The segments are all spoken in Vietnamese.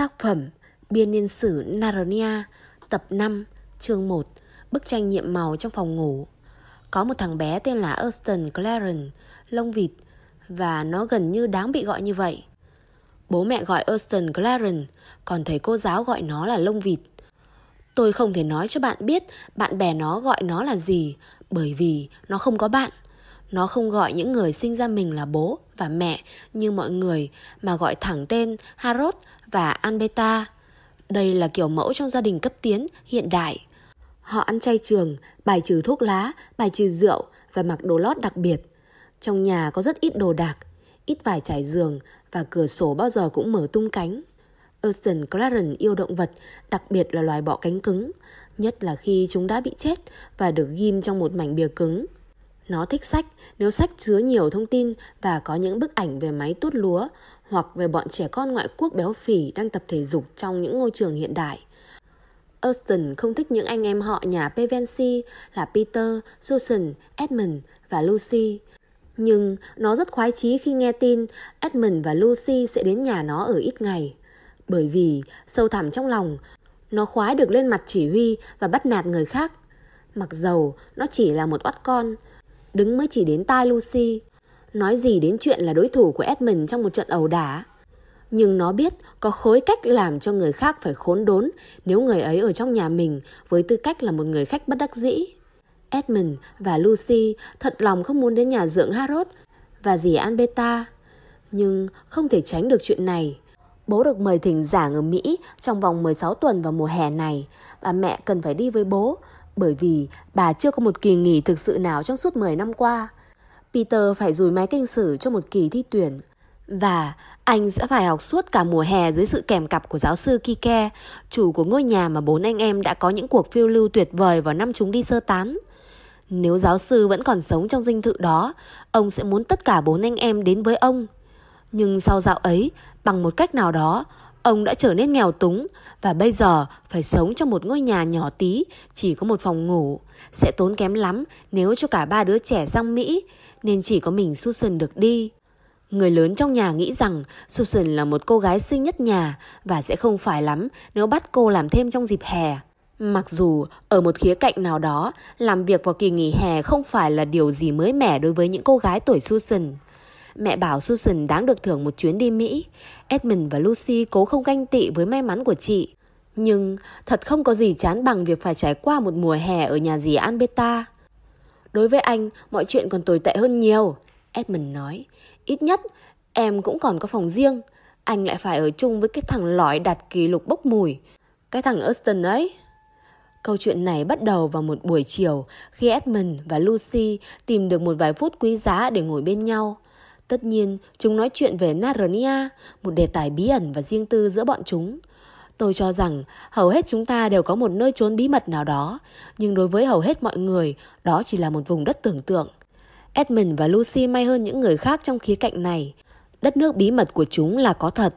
Tác phẩm Biên niên sử Narnia, Tập 5 chương 1 Bức tranh nhiệm màu trong phòng ngủ. Có một thằng bé tên là Austin Clarence Lông vịt, Và nó gần như đáng bị gọi như vậy. Bố mẹ gọi Austin Clarence Còn thầy cô giáo gọi nó là lông vịt. Tôi không thể nói cho bạn biết Bạn bè nó gọi nó là gì, Bởi vì nó không có bạn. Nó không gọi những người sinh ra mình là bố và mẹ như mọi người mà gọi thẳng tên Harrod và Albeta. Đây là kiểu mẫu trong gia đình cấp tiến, hiện đại. Họ ăn chay trường, bài trừ thuốc lá, bài trừ rượu và mặc đồ lót đặc biệt. Trong nhà có rất ít đồ đạc, ít vải trải giường và cửa sổ bao giờ cũng mở tung cánh. Austin Clarence yêu động vật, đặc biệt là loài bọ cánh cứng, nhất là khi chúng đã bị chết và được ghim trong một mảnh bìa cứng. Nó thích sách nếu sách chứa nhiều thông tin và có những bức ảnh về máy tuốt lúa hoặc về bọn trẻ con ngoại quốc béo phì đang tập thể dục trong những ngôi trường hiện đại. Austin không thích những anh em họ nhà Pevensey là Peter, Susan, Edmund và Lucy. Nhưng nó rất khoái chí khi nghe tin Edmund và Lucy sẽ đến nhà nó ở ít ngày. Bởi vì sâu thẳm trong lòng, nó khoái được lên mặt chỉ huy và bắt nạt người khác. Mặc dầu nó chỉ là một oát con, đứng mới chỉ đến tai Lucy. Nói gì đến chuyện là đối thủ của Edmund trong một trận ẩu đả. Nhưng nó biết có khối cách làm cho người khác phải khốn đốn nếu người ấy ở trong nhà mình với tư cách là một người khách bất đắc dĩ. Edmund và Lucy thật lòng không muốn đến nhà dưỡng Harrod và dì Anbeta. Nhưng không thể tránh được chuyện này. Bố được mời thỉnh giảng ở Mỹ trong vòng 16 tuần vào mùa hè này và mẹ cần phải đi với bố bởi vì bà chưa có một kỳ nghỉ thực sự nào trong suốt 10 năm qua. Peter phải rùi máy kinh sử cho một kỳ thi tuyển. Và anh sẽ phải học suốt cả mùa hè dưới sự kèm cặp của giáo sư Kike, chủ của ngôi nhà mà bốn anh em đã có những cuộc phiêu lưu tuyệt vời vào năm chúng đi sơ tán. Nếu giáo sư vẫn còn sống trong dinh thự đó, ông sẽ muốn tất cả bốn anh em đến với ông. Nhưng sau dạo ấy, bằng một cách nào đó, Ông đã trở nên nghèo túng và bây giờ phải sống trong một ngôi nhà nhỏ tí, chỉ có một phòng ngủ. Sẽ tốn kém lắm nếu cho cả ba đứa trẻ sang Mỹ, nên chỉ có mình Susan được đi. Người lớn trong nhà nghĩ rằng Susan là một cô gái xinh nhất nhà và sẽ không phải lắm nếu bắt cô làm thêm trong dịp hè. Mặc dù ở một khía cạnh nào đó, làm việc vào kỳ nghỉ hè không phải là điều gì mới mẻ đối với những cô gái tuổi Susan. Mẹ bảo Susan đáng được thưởng một chuyến đi Mỹ. Edmund và Lucy cố không ganh tị với may mắn của chị. Nhưng thật không có gì chán bằng việc phải trải qua một mùa hè ở nhà dì Albeta. Đối với anh, mọi chuyện còn tồi tệ hơn nhiều. Edmund nói, ít nhất em cũng còn có phòng riêng. Anh lại phải ở chung với cái thằng lõi đặt kỷ lục bốc mùi. Cái thằng Austin ấy. Câu chuyện này bắt đầu vào một buổi chiều khi Edmund và Lucy tìm được một vài phút quý giá để ngồi bên nhau. Tất nhiên, chúng nói chuyện về Narnia, một đề tài bí ẩn và riêng tư giữa bọn chúng. Tôi cho rằng hầu hết chúng ta đều có một nơi trốn bí mật nào đó, nhưng đối với hầu hết mọi người, đó chỉ là một vùng đất tưởng tượng. Edmund và Lucy may hơn những người khác trong khía cạnh này. Đất nước bí mật của chúng là có thật.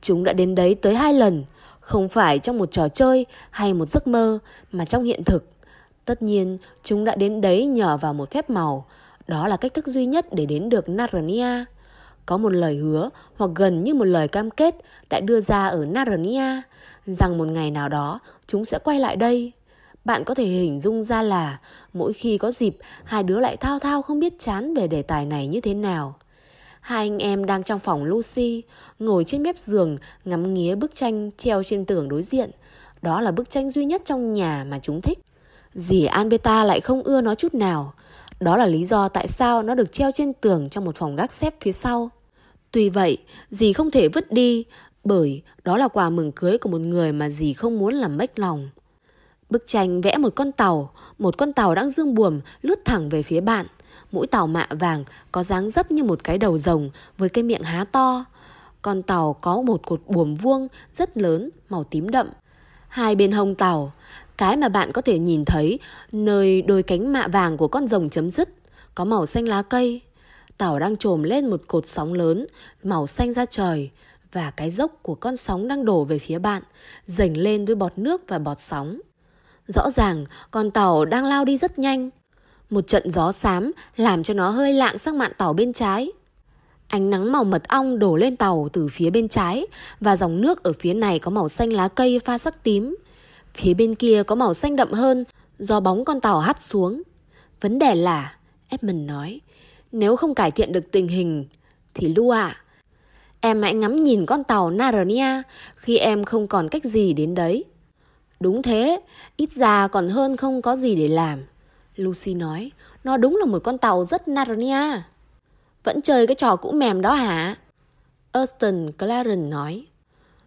Chúng đã đến đấy tới hai lần, không phải trong một trò chơi hay một giấc mơ, mà trong hiện thực. Tất nhiên, chúng đã đến đấy nhờ vào một phép màu, đó là cách thức duy nhất để đến được Narnia. Có một lời hứa hoặc gần như một lời cam kết đã đưa ra ở Narnia rằng một ngày nào đó chúng sẽ quay lại đây. Bạn có thể hình dung ra là mỗi khi có dịp hai đứa lại thao thao không biết chán về đề tài này như thế nào. Hai anh em đang trong phòng Lucy, ngồi trên mép giường ngắm nghía bức tranh treo trên tường đối diện. Đó là bức tranh duy nhất trong nhà mà chúng thích. Dì anbeta lại không ưa nó chút nào. Đó là lý do tại sao nó được treo trên tường trong một phòng gác xếp phía sau. Tuy vậy, dì không thể vứt đi, bởi đó là quà mừng cưới của một người mà dì không muốn làm mếch lòng. Bức tranh vẽ một con tàu, một con tàu đang dương buồm lướt thẳng về phía bạn. Mũi tàu mạ vàng có dáng dấp như một cái đầu rồng với cái miệng há to. Con tàu có một cột buồm vuông rất lớn, màu tím đậm. Hai bên hông tàu cái mà bạn có thể nhìn thấy nơi đôi cánh mạ vàng của con rồng chấm dứt, có màu xanh lá cây. Tàu đang trồm lên một cột sóng lớn, màu xanh ra trời, và cái dốc của con sóng đang đổ về phía bạn, dành lên với bọt nước và bọt sóng. Rõ ràng, con tàu đang lao đi rất nhanh. Một trận gió xám làm cho nó hơi lạng sang mạn tàu bên trái. Ánh nắng màu mật ong đổ lên tàu từ phía bên trái và dòng nước ở phía này có màu xanh lá cây pha sắc tím. Phía bên kia có màu xanh đậm hơn do bóng con tàu hắt xuống. Vấn đề là, Edmund nói, nếu không cải thiện được tình hình thì Lu ạ, em hãy ngắm nhìn con tàu Narnia khi em không còn cách gì đến đấy. Đúng thế, ít ra còn hơn không có gì để làm. Lucy nói, nó đúng là một con tàu rất Narnia. Vẫn chơi cái trò cũ mềm đó hả? Austin Claren nói.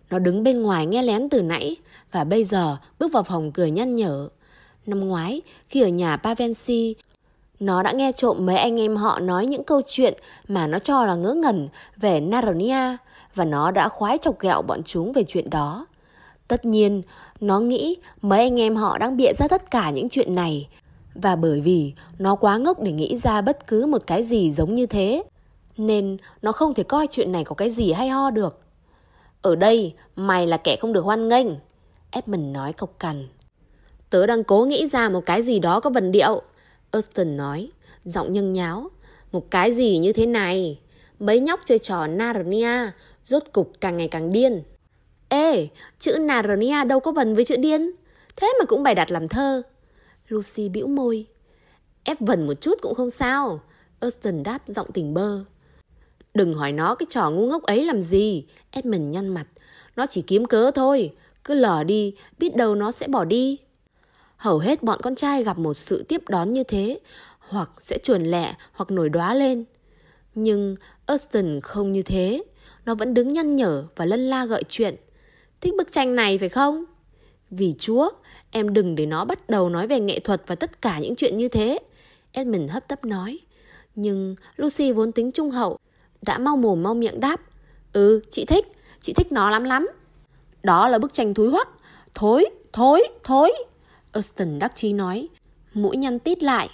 Nó đứng bên ngoài nghe lén từ nãy và bây giờ bước vào phòng cười nhăn nhở. Năm ngoái, khi ở nhà Pavensi, nó đã nghe trộm mấy anh em họ nói những câu chuyện mà nó cho là ngớ ngẩn về Narnia và nó đã khoái chọc ghẹo bọn chúng về chuyện đó. Tất nhiên, nó nghĩ mấy anh em họ đang bịa ra tất cả những chuyện này và bởi vì nó quá ngốc để nghĩ ra bất cứ một cái gì giống như thế Nên nó không thể coi chuyện này có cái gì hay ho được. Ở đây mày là kẻ không được hoan nghênh Edmund nói cộc cằn. Tớ đang cố nghĩ ra một cái gì đó có vần điệu. Austin nói Giọng nhân nháo Một cái gì như thế này Mấy nhóc chơi trò Narnia Rốt cục càng ngày càng điên Ê, chữ Narnia đâu có vần với chữ điên Thế mà cũng bày đặt làm thơ Lucy bĩu môi. Ép vần một chút cũng không sao. Austin đáp giọng tỉnh bơ. Đừng hỏi nó cái trò ngu ngốc ấy làm gì. Edmund nhăn mặt. Nó chỉ kiếm cớ thôi. Cứ lờ đi, biết đâu nó sẽ bỏ đi. Hầu hết bọn con trai gặp một sự tiếp đón như thế, hoặc sẽ chuồn lẹ hoặc nổi đóa lên. Nhưng Austin không như thế. Nó vẫn đứng nhăn nhở và lân la gợi chuyện. Thích bức tranh này phải không? Vì chúa, Em đừng để nó bắt đầu nói về nghệ thuật và tất cả những chuyện như thế. Edmund hấp tấp nói. Nhưng Lucy vốn tính trung hậu, đã mau mồm mau miệng đáp. Ừ, chị thích, chị thích nó lắm lắm. Đó là bức tranh thúi hoắc. Thối, thối, thối. Austin đắc chí nói, mũi nhăn tít lại.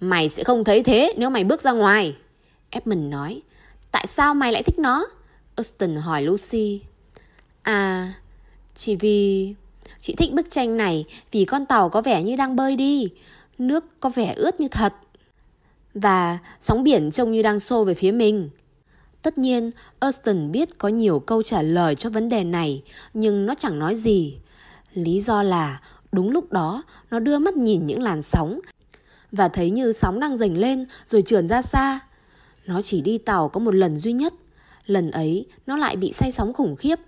Mày sẽ không thấy thế nếu mày bước ra ngoài. Edmund nói, tại sao mày lại thích nó? Austin hỏi Lucy. À, chỉ vì... Chị thích bức tranh này vì con tàu có vẻ như đang bơi đi. Nước có vẻ ướt như thật. Và sóng biển trông như đang xô về phía mình. Tất nhiên, Austin biết có nhiều câu trả lời cho vấn đề này, nhưng nó chẳng nói gì. Lý do là đúng lúc đó nó đưa mắt nhìn những làn sóng và thấy như sóng đang dành lên rồi trườn ra xa. Nó chỉ đi tàu có một lần duy nhất. Lần ấy nó lại bị say sóng khủng khiếp.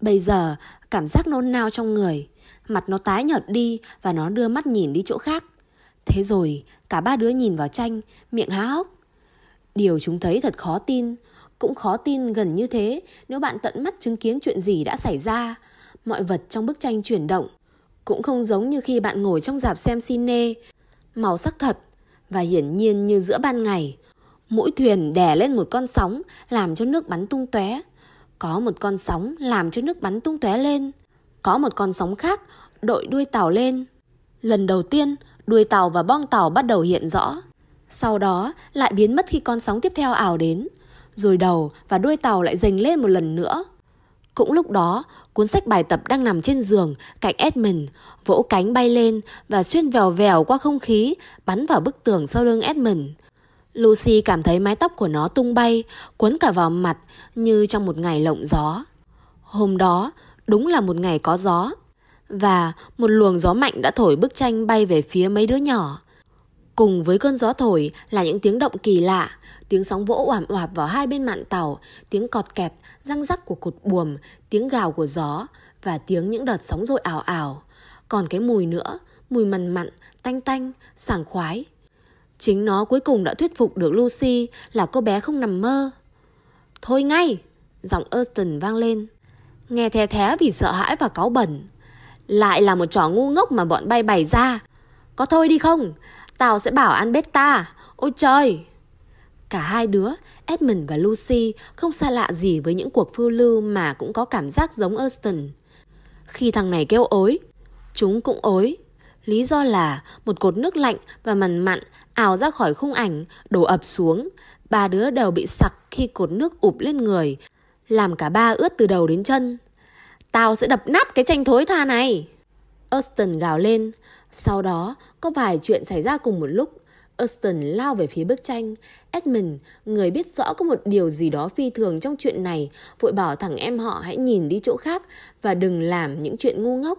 Bây giờ cảm giác nôn nao trong người. Mặt nó tái nhợt đi và nó đưa mắt nhìn đi chỗ khác. Thế rồi cả ba đứa nhìn vào tranh, miệng há hốc. Điều chúng thấy thật khó tin. Cũng khó tin gần như thế nếu bạn tận mắt chứng kiến chuyện gì đã xảy ra. Mọi vật trong bức tranh chuyển động. Cũng không giống như khi bạn ngồi trong dạp xem cine. Màu sắc thật và hiển nhiên như giữa ban ngày. Mũi thuyền đè lên một con sóng làm cho nước bắn tung tóe. Có một con sóng làm cho nước bắn tung tóe lên. Có một con sóng khác đội đuôi tàu lên. Lần đầu tiên, đuôi tàu và bong tàu bắt đầu hiện rõ. Sau đó lại biến mất khi con sóng tiếp theo ảo đến. Rồi đầu và đuôi tàu lại dành lên một lần nữa. Cũng lúc đó, cuốn sách bài tập đang nằm trên giường cạnh Edmund, vỗ cánh bay lên và xuyên vèo vèo qua không khí, bắn vào bức tường sau lưng Edmund. Lucy cảm thấy mái tóc của nó tung bay, cuốn cả vào mặt như trong một ngày lộng gió. Hôm đó, đúng là một ngày có gió. Và một luồng gió mạnh đã thổi bức tranh bay về phía mấy đứa nhỏ. Cùng với cơn gió thổi là những tiếng động kỳ lạ, tiếng sóng vỗ oảm oạp vào hai bên mạn tàu, tiếng cọt kẹt, răng rắc của cột buồm, tiếng gào của gió và tiếng những đợt sóng rội ảo ảo. Còn cái mùi nữa, mùi mặn mặn, tanh tanh, sảng khoái. Chính nó cuối cùng đã thuyết phục được Lucy là cô bé không nằm mơ. Thôi ngay! Giọng Austin vang lên. Nghe thè thé vì sợ hãi và cáu bẩn. Lại là một trò ngu ngốc mà bọn bay bày ra. Có thôi đi không? Tao sẽ bảo ăn beta. Ôi trời! Cả hai đứa, Edmund và Lucy, không xa lạ gì với những cuộc phiêu lưu mà cũng có cảm giác giống Austin. Khi thằng này kêu ối, chúng cũng ối. Lý do là một cột nước lạnh và mằn mặn ảo ra khỏi khung ảnh, đổ ập xuống. Ba đứa đều bị sặc khi cột nước ụp lên người, làm cả ba ướt từ đầu đến chân. Tao sẽ đập nát cái tranh thối tha này. Austin gào lên. Sau đó, có vài chuyện xảy ra cùng một lúc. Austin lao về phía bức tranh. Edmund, người biết rõ có một điều gì đó phi thường trong chuyện này, vội bảo thằng em họ hãy nhìn đi chỗ khác và đừng làm những chuyện ngu ngốc.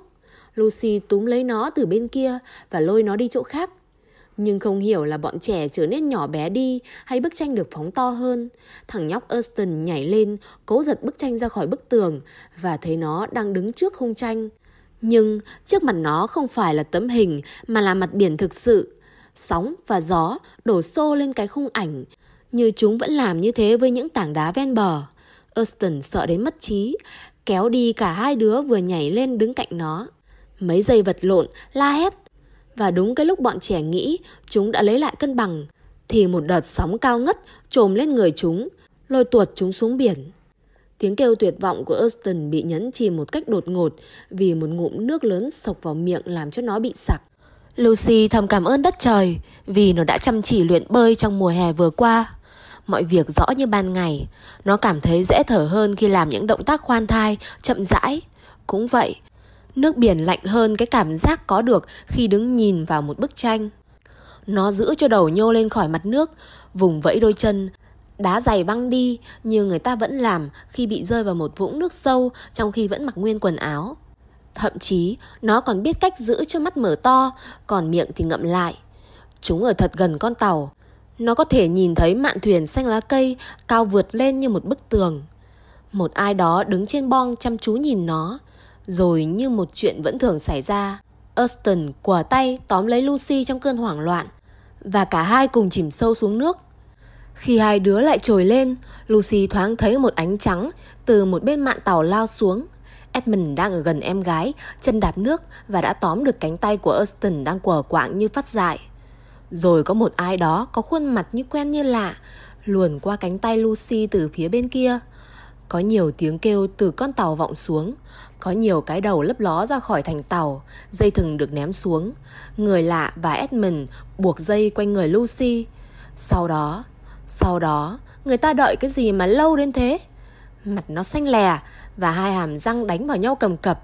Lucy túm lấy nó từ bên kia và lôi nó đi chỗ khác. Nhưng không hiểu là bọn trẻ trở nên nhỏ bé đi hay bức tranh được phóng to hơn. Thằng nhóc Austin nhảy lên, cố giật bức tranh ra khỏi bức tường và thấy nó đang đứng trước khung tranh. Nhưng trước mặt nó không phải là tấm hình mà là mặt biển thực sự. Sóng và gió đổ xô lên cái khung ảnh, như chúng vẫn làm như thế với những tảng đá ven bờ. Austin sợ đến mất trí, kéo đi cả hai đứa vừa nhảy lên đứng cạnh nó. Mấy giây vật lộn, la hét. Và đúng cái lúc bọn trẻ nghĩ chúng đã lấy lại cân bằng, thì một đợt sóng cao ngất trồm lên người chúng, lôi tuột chúng xuống biển. Tiếng kêu tuyệt vọng của Austin bị nhấn chìm một cách đột ngột vì một ngụm nước lớn sộc vào miệng làm cho nó bị sặc. Lucy thầm cảm ơn đất trời vì nó đã chăm chỉ luyện bơi trong mùa hè vừa qua. Mọi việc rõ như ban ngày, nó cảm thấy dễ thở hơn khi làm những động tác khoan thai, chậm rãi. Cũng vậy, nước biển lạnh hơn cái cảm giác có được khi đứng nhìn vào một bức tranh. Nó giữ cho đầu nhô lên khỏi mặt nước, vùng vẫy đôi chân, đá dày văng đi như người ta vẫn làm khi bị rơi vào một vũng nước sâu trong khi vẫn mặc nguyên quần áo. Thậm chí nó còn biết cách giữ cho mắt mở to, còn miệng thì ngậm lại. Chúng ở thật gần con tàu. Nó có thể nhìn thấy mạn thuyền xanh lá cây cao vượt lên như một bức tường. Một ai đó đứng trên bong chăm chú nhìn nó. Rồi như một chuyện vẫn thường xảy ra, Austin quả tay tóm lấy Lucy trong cơn hoảng loạn. Và cả hai cùng chìm sâu xuống nước. Khi hai đứa lại trồi lên, Lucy thoáng thấy một ánh trắng từ một bên mạn tàu lao xuống. Edmund đang ở gần em gái, chân đạp nước và đã tóm được cánh tay của Austin đang quờ quạng như phát dại. Rồi có một ai đó có khuôn mặt như quen như lạ, luồn qua cánh tay Lucy từ phía bên kia. Có nhiều tiếng kêu từ con tàu vọng xuống, có nhiều cái đầu lấp ló ra khỏi thành tàu, dây thừng được ném xuống. Người lạ và Edmund buộc dây quanh người Lucy. Sau đó, sau đó, người ta đợi cái gì mà lâu đến thế? Mặt nó xanh lè và hai hàm răng đánh vào nhau cầm cập.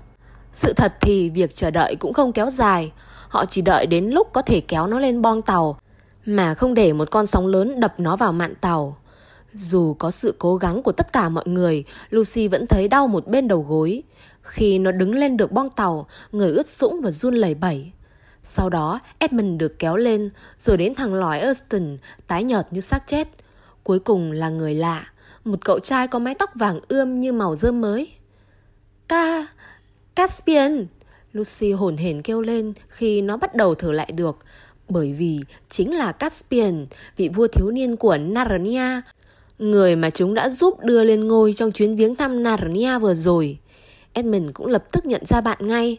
Sự thật thì việc chờ đợi cũng không kéo dài. Họ chỉ đợi đến lúc có thể kéo nó lên bong tàu, mà không để một con sóng lớn đập nó vào mạn tàu. Dù có sự cố gắng của tất cả mọi người, Lucy vẫn thấy đau một bên đầu gối. Khi nó đứng lên được bong tàu, người ướt sũng và run lẩy bẩy. Sau đó, Edmund được kéo lên, rồi đến thằng lòi Austin, tái nhợt như xác chết. Cuối cùng là người lạ, một cậu trai có mái tóc vàng ươm như màu rơm mới. Ca... Caspian! Lucy hồn hển kêu lên khi nó bắt đầu thở lại được, bởi vì chính là Caspian, vị vua thiếu niên của Narnia, người mà chúng đã giúp đưa lên ngôi trong chuyến viếng thăm Narnia vừa rồi. Edmund cũng lập tức nhận ra bạn ngay.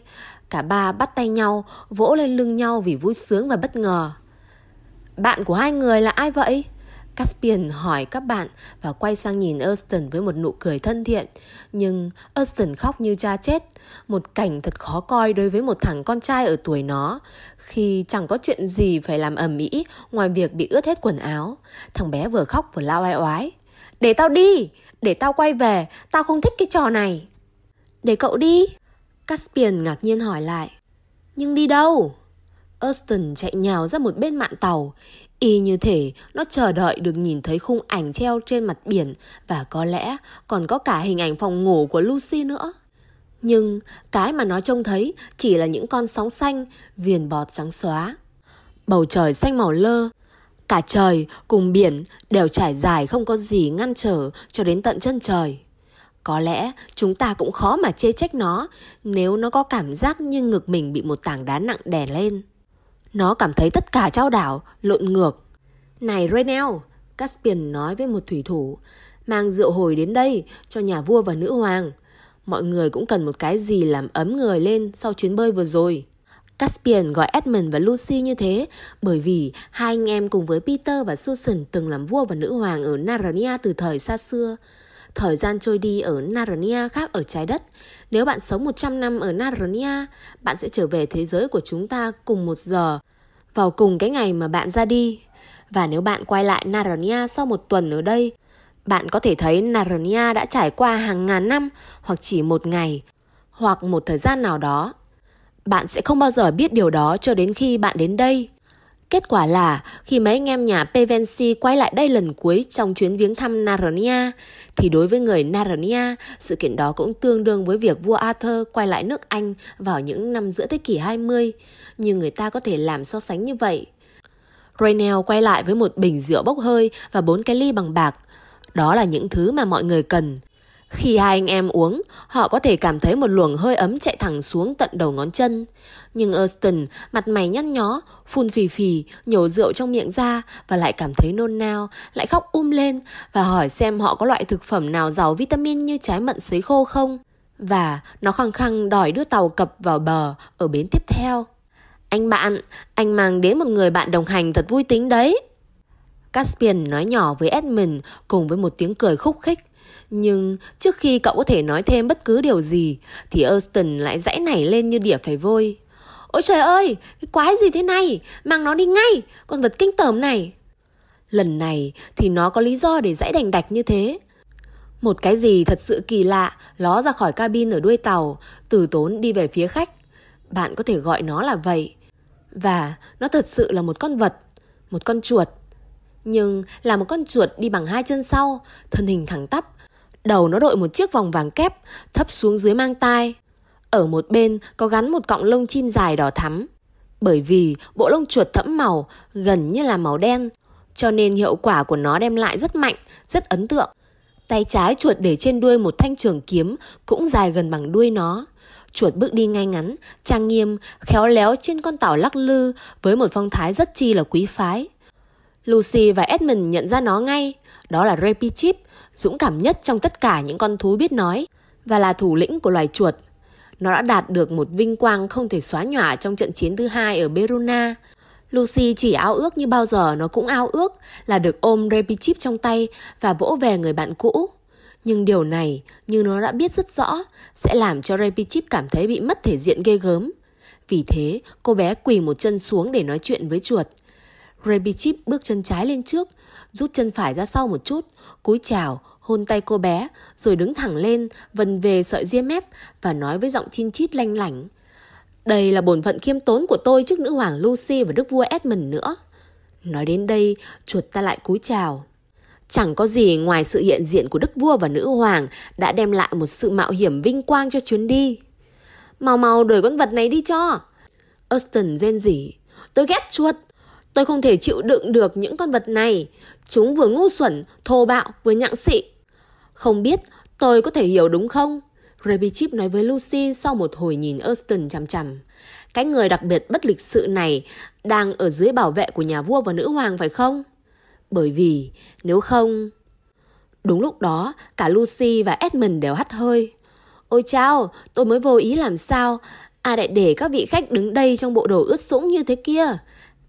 Cả ba bắt tay nhau, vỗ lên lưng nhau vì vui sướng và bất ngờ. Bạn của hai người là ai vậy? Caspian hỏi các bạn và quay sang nhìn Austin với một nụ cười thân thiện. Nhưng Austin khóc như cha chết. Một cảnh thật khó coi đối với một thằng con trai ở tuổi nó. Khi chẳng có chuyện gì phải làm ầm ĩ ngoài việc bị ướt hết quần áo. Thằng bé vừa khóc vừa lao ai oái. Để tao đi! Để tao quay về! Tao không thích cái trò này! Để cậu đi! Caspian ngạc nhiên hỏi lại. Nhưng đi đâu? Austin chạy nhào ra một bên mạn tàu. Y như thể nó chờ đợi được nhìn thấy khung ảnh treo trên mặt biển và có lẽ còn có cả hình ảnh phòng ngủ của Lucy nữa. Nhưng cái mà nó trông thấy chỉ là những con sóng xanh, viền bọt trắng xóa. Bầu trời xanh màu lơ, cả trời cùng biển đều trải dài không có gì ngăn trở cho đến tận chân trời. Có lẽ chúng ta cũng khó mà chê trách nó nếu nó có cảm giác như ngực mình bị một tảng đá nặng đè lên. Nó cảm thấy tất cả trao đảo, lộn ngược. Này Renel, Caspian nói với một thủy thủ, mang rượu hồi đến đây cho nhà vua và nữ hoàng. Mọi người cũng cần một cái gì làm ấm người lên sau chuyến bơi vừa rồi. Caspian gọi Edmund và Lucy như thế bởi vì hai anh em cùng với Peter và Susan từng làm vua và nữ hoàng ở Narnia từ thời xa xưa. Thời gian trôi đi ở Narnia khác ở trái đất. Nếu bạn sống 100 năm ở Narnia, bạn sẽ trở về thế giới của chúng ta cùng một giờ, vào cùng cái ngày mà bạn ra đi. Và nếu bạn quay lại Narnia sau một tuần ở đây, bạn có thể thấy Narnia đã trải qua hàng ngàn năm hoặc chỉ một ngày, hoặc một thời gian nào đó. Bạn sẽ không bao giờ biết điều đó cho đến khi bạn đến đây. Kết quả là khi mấy anh em nhà Pevensi quay lại đây lần cuối trong chuyến viếng thăm Narnia, thì đối với người Narnia, sự kiện đó cũng tương đương với việc vua Arthur quay lại nước Anh vào những năm giữa thế kỷ 20. Nhưng người ta có thể làm so sánh như vậy. Raynell quay lại với một bình rượu bốc hơi và bốn cái ly bằng bạc. Đó là những thứ mà mọi người cần. Khi hai anh em uống, họ có thể cảm thấy một luồng hơi ấm chạy thẳng xuống tận đầu ngón chân. Nhưng Austin mặt mày nhăn nhó, phun phì phì, nhổ rượu trong miệng ra và lại cảm thấy nôn nao, lại khóc um lên và hỏi xem họ có loại thực phẩm nào giàu vitamin như trái mận sấy khô không. Và nó khăng khăng đòi đưa tàu cập vào bờ ở bến tiếp theo. Anh bạn, anh mang đến một người bạn đồng hành thật vui tính đấy. Caspian nói nhỏ với Edmund cùng với một tiếng cười khúc khích. Nhưng trước khi cậu có thể nói thêm bất cứ điều gì Thì Austin lại dãy nảy lên như đỉa phải vôi. Ôi trời ơi, cái quái gì thế này? Mang nó đi ngay, con vật kinh tởm này. Lần này thì nó có lý do để dãy đành đạch như thế. Một cái gì thật sự kỳ lạ Ló ra khỏi cabin ở đuôi tàu Từ tốn đi về phía khách. Bạn có thể gọi nó là vậy. Và nó thật sự là một con vật Một con chuột. Nhưng là một con chuột đi bằng hai chân sau Thân hình thẳng tắp. Đầu nó đội một chiếc vòng vàng kép thấp xuống dưới mang tai. Ở một bên có gắn một cọng lông chim dài đỏ thắm. Bởi vì bộ lông chuột thẫm màu gần như là màu đen, cho nên hiệu quả của nó đem lại rất mạnh, rất ấn tượng. Tay trái chuột để trên đuôi một thanh trường kiếm cũng dài gần bằng đuôi nó. Chuột bước đi ngay ngắn, trang nghiêm, khéo léo trên con tàu lắc lư với một phong thái rất chi là quý phái. Lucy và Edmund nhận ra nó ngay, đó là repichip dũng cảm nhất trong tất cả những con thú biết nói và là thủ lĩnh của loài chuột. Nó đã đạt được một vinh quang không thể xóa nhòa trong trận chiến thứ hai ở Beruna. Lucy chỉ ao ước như bao giờ nó cũng ao ước là được ôm Repichip trong tay và vỗ về người bạn cũ. Nhưng điều này, như nó đã biết rất rõ, sẽ làm cho Repichip cảm thấy bị mất thể diện ghê gớm. Vì thế, cô bé quỳ một chân xuống để nói chuyện với chuột. Raby bước chân trái lên trước, rút chân phải ra sau một chút, cúi chào, hôn tay cô bé, rồi đứng thẳng lên, vần về sợi ria mép và nói với giọng chin chít lanh lảnh. Đây là bổn phận khiêm tốn của tôi trước nữ hoàng Lucy và đức vua Edmund nữa. Nói đến đây, chuột ta lại cúi chào. Chẳng có gì ngoài sự hiện diện của đức vua và nữ hoàng đã đem lại một sự mạo hiểm vinh quang cho chuyến đi. Mau mau đuổi con vật này đi cho. Austin rên rỉ. Tôi ghét chuột. Tôi không thể chịu đựng được những con vật này. Chúng vừa ngu xuẩn, thô bạo, vừa nhặng xị. Không biết tôi có thể hiểu đúng không? Raby Chip nói với Lucy sau một hồi nhìn Austin chằm chằm. Cái người đặc biệt bất lịch sự này đang ở dưới bảo vệ của nhà vua và nữ hoàng phải không? Bởi vì nếu không... Đúng lúc đó, cả Lucy và Edmund đều hắt hơi. Ôi chao, tôi mới vô ý làm sao? À lại để các vị khách đứng đây trong bộ đồ ướt sũng như thế kia.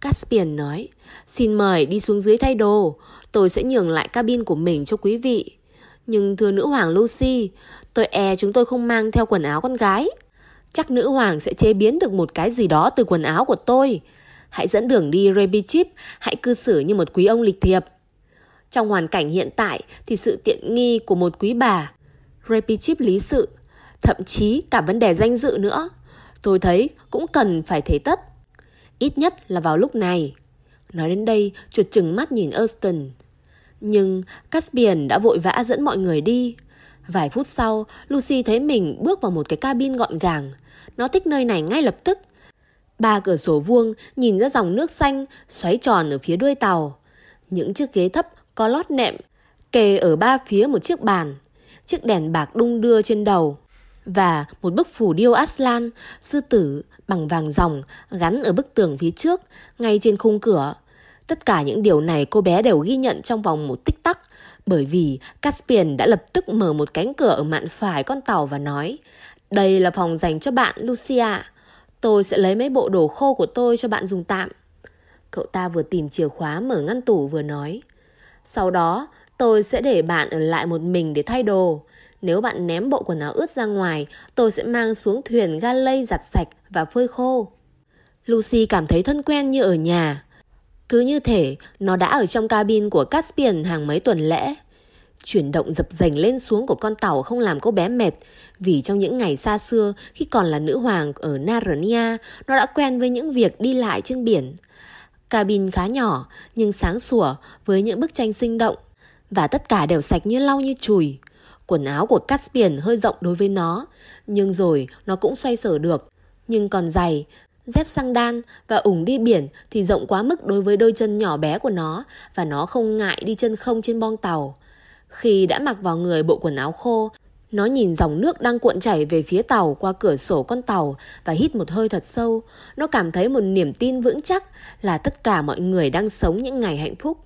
Caspian nói, xin mời đi xuống dưới thay đồ. Tôi sẽ nhường lại cabin của mình cho quý vị. Nhưng thưa nữ hoàng Lucy, tôi e chúng tôi không mang theo quần áo con gái. Chắc nữ hoàng sẽ chế biến được một cái gì đó từ quần áo của tôi. Hãy dẫn đường đi Raby Chip, hãy cư xử như một quý ông lịch thiệp. Trong hoàn cảnh hiện tại thì sự tiện nghi của một quý bà, Raby Chip lý sự, thậm chí cả vấn đề danh dự nữa, tôi thấy cũng cần phải thế tất. Ít nhất là vào lúc này. Nói đến đây, chuột chừng mắt nhìn Erston. Nhưng Caspian đã vội vã dẫn mọi người đi. Vài phút sau, Lucy thấy mình bước vào một cái cabin gọn gàng. Nó thích nơi này ngay lập tức. Ba cửa sổ vuông nhìn ra dòng nước xanh xoáy tròn ở phía đuôi tàu. Những chiếc ghế thấp có lót nệm kề ở ba phía một chiếc bàn. Chiếc đèn bạc đung đưa trên đầu. Và một bức phủ điêu Aslan, sư tử bằng vàng ròng gắn ở bức tường phía trước, ngay trên khung cửa. Tất cả những điều này cô bé đều ghi nhận trong vòng một tích tắc, bởi vì Caspian đã lập tức mở một cánh cửa ở mạn phải con tàu và nói Đây là phòng dành cho bạn, Lucia. Tôi sẽ lấy mấy bộ đồ khô của tôi cho bạn dùng tạm. Cậu ta vừa tìm chìa khóa mở ngăn tủ vừa nói Sau đó, tôi sẽ để bạn ở lại một mình để thay đồ. Nếu bạn ném bộ quần áo ướt ra ngoài, tôi sẽ mang xuống thuyền galley giặt sạch và phơi khô. Lucy cảm thấy thân quen như ở nhà. Cứ như thể nó đã ở trong cabin của Caspian hàng mấy tuần lễ. Chuyển động dập dành lên xuống của con tàu không làm cô bé mệt vì trong những ngày xa xưa khi còn là nữ hoàng ở Narnia nó đã quen với những việc đi lại trên biển. Cabin khá nhỏ nhưng sáng sủa với những bức tranh sinh động và tất cả đều sạch như lau như chùi. Quần áo của Caspian hơi rộng đối với nó, nhưng rồi nó cũng xoay sở được. Nhưng còn giày, dép xăng đan và ủng đi biển thì rộng quá mức đối với đôi chân nhỏ bé của nó và nó không ngại đi chân không trên bong tàu. Khi đã mặc vào người bộ quần áo khô, nó nhìn dòng nước đang cuộn chảy về phía tàu qua cửa sổ con tàu và hít một hơi thật sâu. Nó cảm thấy một niềm tin vững chắc là tất cả mọi người đang sống những ngày hạnh phúc.